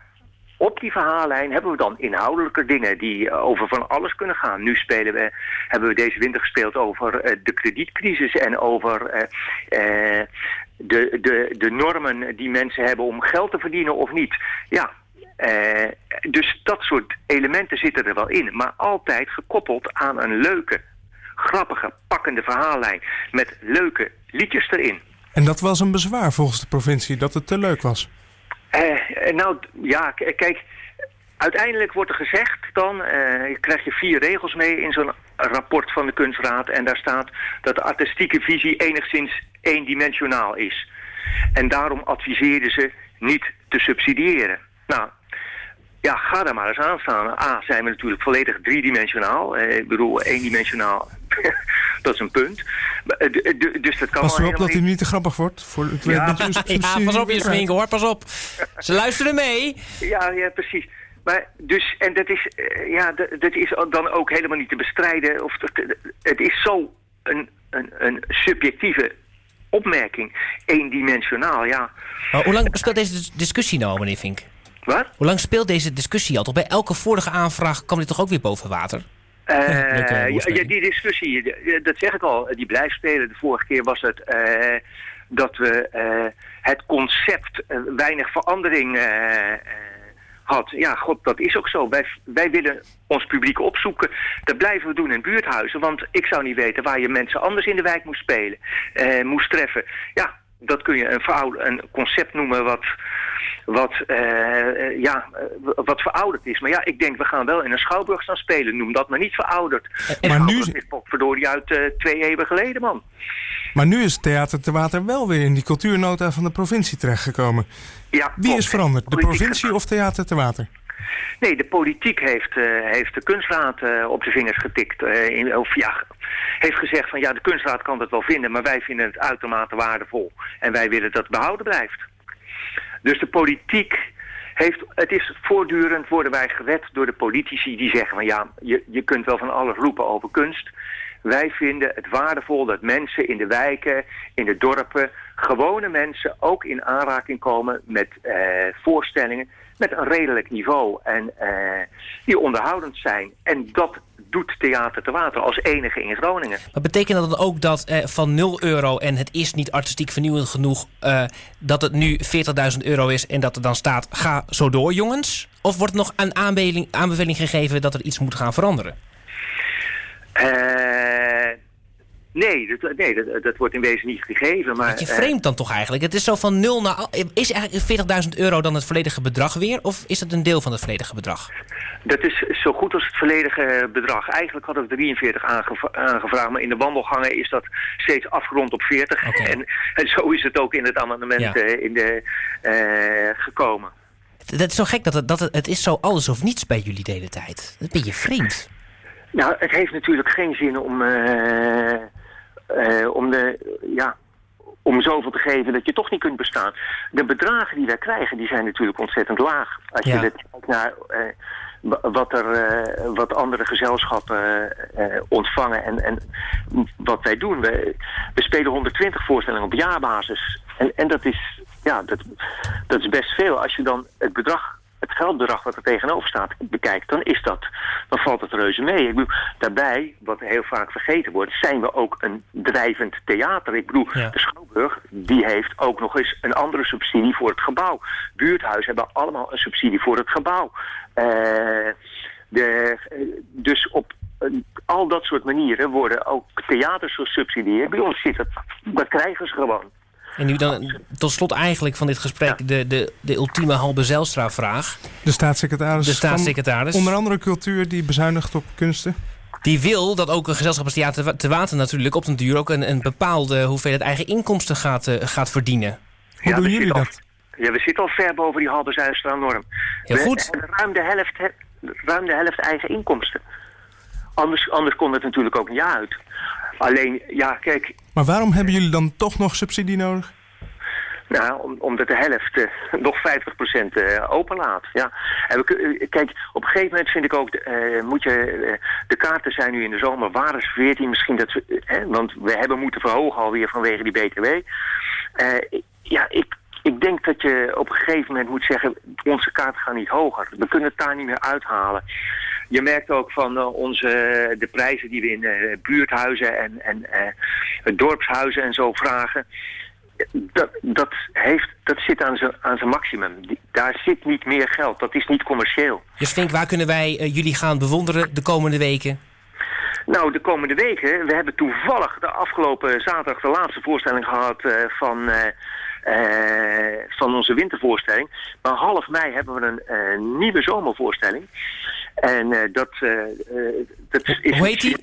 op die verhaallijn hebben we dan inhoudelijke dingen die eh, over van alles kunnen gaan. Nu spelen we, hebben we deze winter gespeeld over eh, de kredietcrisis en over eh, de, de, de normen die mensen hebben om geld te verdienen of niet. Ja, dus dat soort elementen zitten er wel in. Maar altijd gekoppeld aan een leuke, grappige, pakkende verhaallijn met leuke liedjes erin. En dat was een bezwaar volgens de provincie, dat het te leuk was. Eh, nou, ja, k- kijk, uiteindelijk wordt er gezegd dan, eh, krijg je vier regels mee in zo'n rapport van de kunstraad. En daar staat dat de artistieke visie enigszins eendimensionaal is. En daarom adviseerden ze niet te subsidiëren. Nou, ja, ga daar maar eens aan staan. A, zijn we natuurlijk volledig driedimensionaal. Eh, ik bedoel, eendimensionaal, *laughs* dat is een punt. Maar, eh, d- d- Dus dat kan Pas wel erop dat helemaal hij niet te grappig wordt. Voor het Ja, dat pas op, Jasmink, hoor, pas op. Ze luisteren mee. Ja, ja, precies. Maar dus, en dat is, eh, ja, dat, dat is dan ook helemaal niet te bestrijden. Of dat, het is zo een, een, een subjectieve opmerking. Eendimensionaal, ja. Maar hoe lang speelt deze dis- discussie nou, meneer Vink? Wat? Hoe lang speelt deze discussie al? Toch bij elke vorige aanvraag kwam dit toch ook weer boven water? Eh, *laughs* Leuke ja, die discussie, die- dat zeg ik al, die blijft spelen. De vorige keer was het eh, dat we eh, het concept eh, weinig verandering eh, eh, had. Ja, god, dat is ook zo. Wij, wij willen ons publiek opzoeken. Dat blijven we doen in buurthuizen. Want ik zou niet weten waar je mensen anders in de wijk moest spelen, eh, moest treffen. Ja, dat kun je een, veroud- een concept noemen wat, wat, eh, eh, ja, eh, wat verouderd is. Maar ja, ik denk, we gaan wel in een schouwburg staan spelen. Noem dat maar niet verouderd. En maar nu- is potverdorie uit twee eeuwen geleden, man. Maar nu is Theater te Water wel weer in die cultuurnota van de provincie terechtgekomen. Ja, Wie klopt. is veranderd? De provincie of Theater te Water? Nee, de politiek heeft, eh, heeft de kunstraad eh, op de vingers getikt. eh, of ja, heeft gezegd van ja, de kunstraad kan het wel vinden, maar wij vinden het uitermate waardevol. En wij willen dat het behouden blijft. Dus de politiek heeft, het is voortdurend worden wij gewet door de politici die zeggen van ja, je, je kunt wel van alles roepen over kunst. Wij vinden het waardevol dat mensen in de wijken, in de dorpen, gewone mensen ook in aanraking komen met voorstellingen met een redelijk niveau en eh, die onderhoudend zijn. En dat doet Theater te Water als enige in Groningen. Maar betekent dat dan ook dat eh, van 0 euro en het is niet artistiek vernieuwend genoeg... eh, dat het nu 40.000 euro is en dat er dan staat ga zo door jongens? Of wordt nog een aanbeveling, aanbeveling gegeven dat er iets moet gaan veranderen? Eh, nee, dat, nee dat, dat wordt in wezen niet gegeven. Maar, Beetje eh, vreemd dan toch eigenlijk? Het is zo van 0 naar... Is eigenlijk 40.000 euro dan het volledige bedrag weer? Of is het een deel van het volledige bedrag? Dat is zo goed als het volledige bedrag. Eigenlijk hadden we 43 aangeva- aangevraagd, maar in de wandelgangen is dat steeds afgerond op 40. *laughs* En, en zo is het ook in het amendement Ja. eh, in de, eh, gekomen. Dat is zo gek dat het, dat het, het is zo alles of niets bij jullie de hele tijd. Dat een beetje vreemd. Nou, het heeft natuurlijk geen zin om, eh, om, de, ja, om zoveel te geven dat je toch niet kunt bestaan. De bedragen die wij krijgen, die zijn natuurlijk ontzettend laag. Als Ja. je kijkt naar eh, wa- wat, er, eh, wat andere gezelschappen ontvangen en, en wat wij doen. We, we spelen 120 voorstellingen op jaarbasis. En, en dat, is, ja, dat, dat is best veel. Als je dan het bedrag het geldbedrag wat er tegenover staat bekijkt, dan is dat, dan valt het reuze mee. Ik bedoel, daarbij, wat heel vaak vergeten wordt, zijn we ook een drijvend theater. Ik bedoel, de Schouwburg, die heeft ook nog eens een andere subsidie voor het gebouw. Buurthuizen hebben allemaal een subsidie voor het gebouw. Eh, de, eh, dus op al dat soort manieren worden ook theaters gesubsidieerd. Bij ons zit het, dat krijgen ze gewoon. En nu dan tot slot eigenlijk van dit gesprek de, de, de ultieme Halbe Zijlstra-vraag. De staatssecretaris, De staatssecretaris. van onder andere cultuur die bezuinigt op kunsten. Die wil dat ook een gezelschap als Theater te Water natuurlijk op den duur ook een, een bepaalde hoeveelheid eigen inkomsten gaat, eh, gaat verdienen. Hoe doen jullie dat? Al, ja, we zitten al ver boven die halve Zuidstra-norm. Heel we goed. ruim de helft, he- ruim de helft eigen inkomsten. Anders, anders komt het natuurlijk ook niet uit. Alleen, ja, kijk, Maar waarom hebben jullie dan toch nog subsidie nodig? Nou, om, omdat de helft eh, *laughs* nog 50% eh openlaat. Ja. En we, eh, kijk, op een gegeven moment vind ik ook, moet je, de kaarten zijn nu in de zomer, waren ze 14 misschien, dat eh, want we hebben moeten verhogen alweer vanwege die BTW. Ja, ik, ik denk dat je op een gegeven moment moet zeggen, onze kaarten gaan niet hoger. We kunnen het daar niet meer uithalen. Je merkt ook van eh, onze, de prijzen die we in eh, buurthuizen en, en eh, dorpshuizen en zo vragen dat, dat, heeft, dat zit aan zijn, aan maximum. Daar zit niet meer geld. Dat is niet commercieel. Dus Vink, waar kunnen wij jullie gaan bewonderen de komende weken? Nou, de komende weken, we hebben toevallig de afgelopen zaterdag de laatste voorstelling gehad eh, van, van onze wintervoorstelling. Maar half mei hebben we een nieuwe zomervoorstelling. En eh, dat, eh, eh, dat is... Hoe heet die?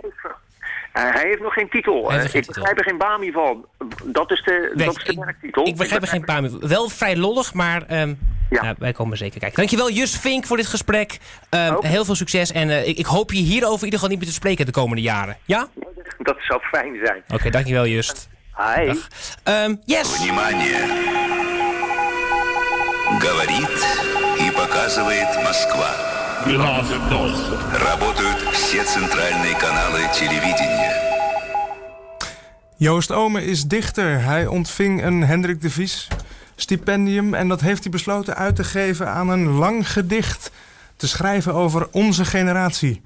Eh, hij heeft nog geen titel. Hij heeft Eh, nog geen ik begrijp er geen bami van. Dat is de, Weg. dat is de werktitel. Ik begrijp er geen paar meer. Wel vrij lollig, maar ehm, Ja. nou, wij komen zeker kijken. Dankjewel Jus Vink voor dit gesprek. Ehm, Heel veel succes en eh, ik, ik hoop je hierover in ieder geval niet meer te spreken de komende jaren. Ja? Dat zou fijn zijn. Oké, dankjewel Just. Hi. Dag. Ehm, yes! Внимание! Говорит и показывает Москва. Работают все центральные каналы телевидения. Joost Ome is dichter. Hij ontving een Hendrik de Vries stipendium en dat heeft hij besloten uit te geven aan een lang gedicht te schrijven over onze generatie.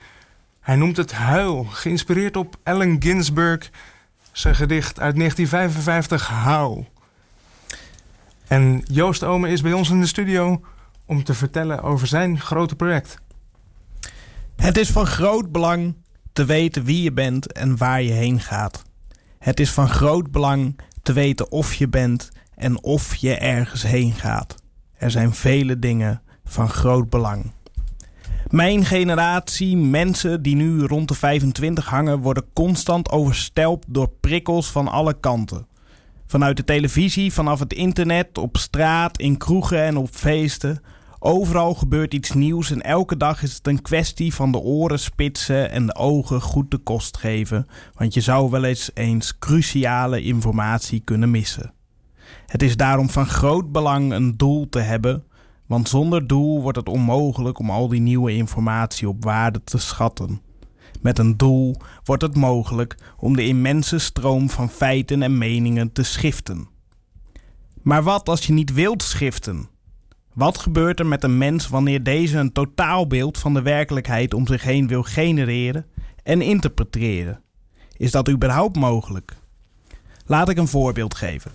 Hij noemt het Huil, geïnspireerd op Allen Ginsberg, zijn gedicht uit 1955 Hou. En Joost Ome is bij ons in de studio om te vertellen over zijn grote project. Het is van groot belang te weten wie je bent en waar je heen gaat. Het is van groot belang te weten of je bent en of je ergens heen gaat. Er zijn vele dingen van groot belang. Mijn generatie, mensen die nu rond de 25 hangen, worden constant overstelpt door prikkels van alle kanten. Vanuit de televisie, vanaf het internet, op straat, in kroegen en op feesten. Overal gebeurt iets nieuws en elke dag is het een kwestie van de oren spitsen en de ogen goed de kost geven, want je zou wel eens eens cruciale informatie kunnen missen. Het is daarom van groot belang een doel te hebben, want zonder doel wordt het onmogelijk om al die nieuwe informatie op waarde te schatten. Met een doel wordt het mogelijk om de immense stroom van feiten en meningen te schiften. Maar wat als je niet wilt schiften? Wat gebeurt er met een mens wanneer deze een totaalbeeld van de werkelijkheid om zich heen wil genereren en interpreteren? Is dat überhaupt mogelijk? Laat ik een voorbeeld geven.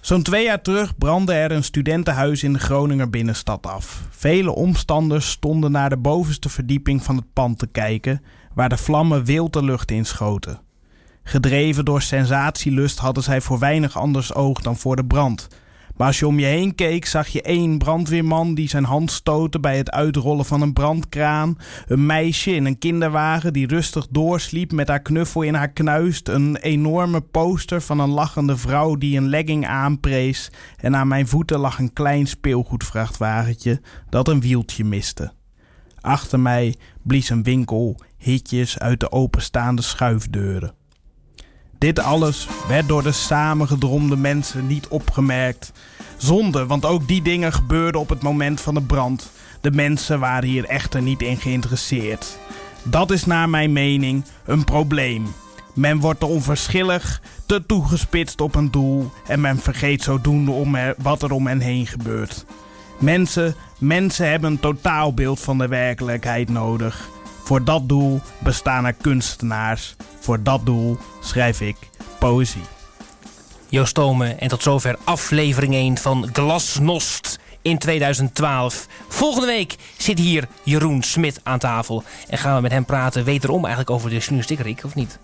Zo'n twee jaar terug brandde er een studentenhuis in de Groninger binnenstad af. Vele omstanders stonden naar de bovenste verdieping van het pand te kijken, waar de vlammen wild de lucht inschoten. Gedreven door sensatielust hadden zij voor weinig anders oog dan voor de brand. Maar als je om je heen keek, zag je één brandweerman die zijn hand stootte bij het uitrollen van een brandkraan. Een meisje in een kinderwagen die rustig doorsliep met haar knuffel in haar knuist. Een enorme poster van een lachende vrouw die een legging aanprees. En aan mijn voeten lag een klein speelgoedvrachtwagentje dat een wieltje miste. Achter mij blies een winkel hitjes uit de openstaande schuifdeuren. Dit alles werd door de samengedromde mensen niet opgemerkt. Zonde, want ook die dingen gebeurden op het moment van de brand. De mensen waren hier echter niet in geïnteresseerd. Dat is naar mijn mening een probleem. Men wordt te onverschillig, te toegespitst op een doel en men vergeet zodoende om wat er om hen heen gebeurt. Mensen, mensen hebben een totaalbeeld van de werkelijkheid nodig. Voor dat doel bestaan er kunstenaars. Voor dat doel schrijf ik poëzie. Joost Tomen en tot zover aflevering 1 van Glasnost in 2012. Volgende week zit hier Jeroen Smit aan tafel. En gaan we met hem praten wederom eigenlijk over de journalistiek, of niet?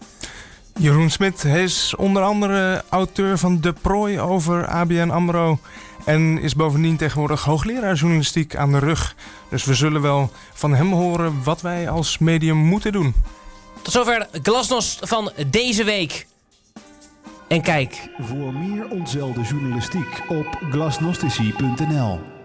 Jeroen Smit is onder andere auteur van De Prooi over ABN AMRO... En is bovendien tegenwoordig hoogleraar journalistiek aan de rug. Dus we zullen wel van hem horen wat wij als medium moeten doen. Tot zover Glasnost van deze week. En kijk. Voor meer ontzelde journalistiek op glasnostici.nl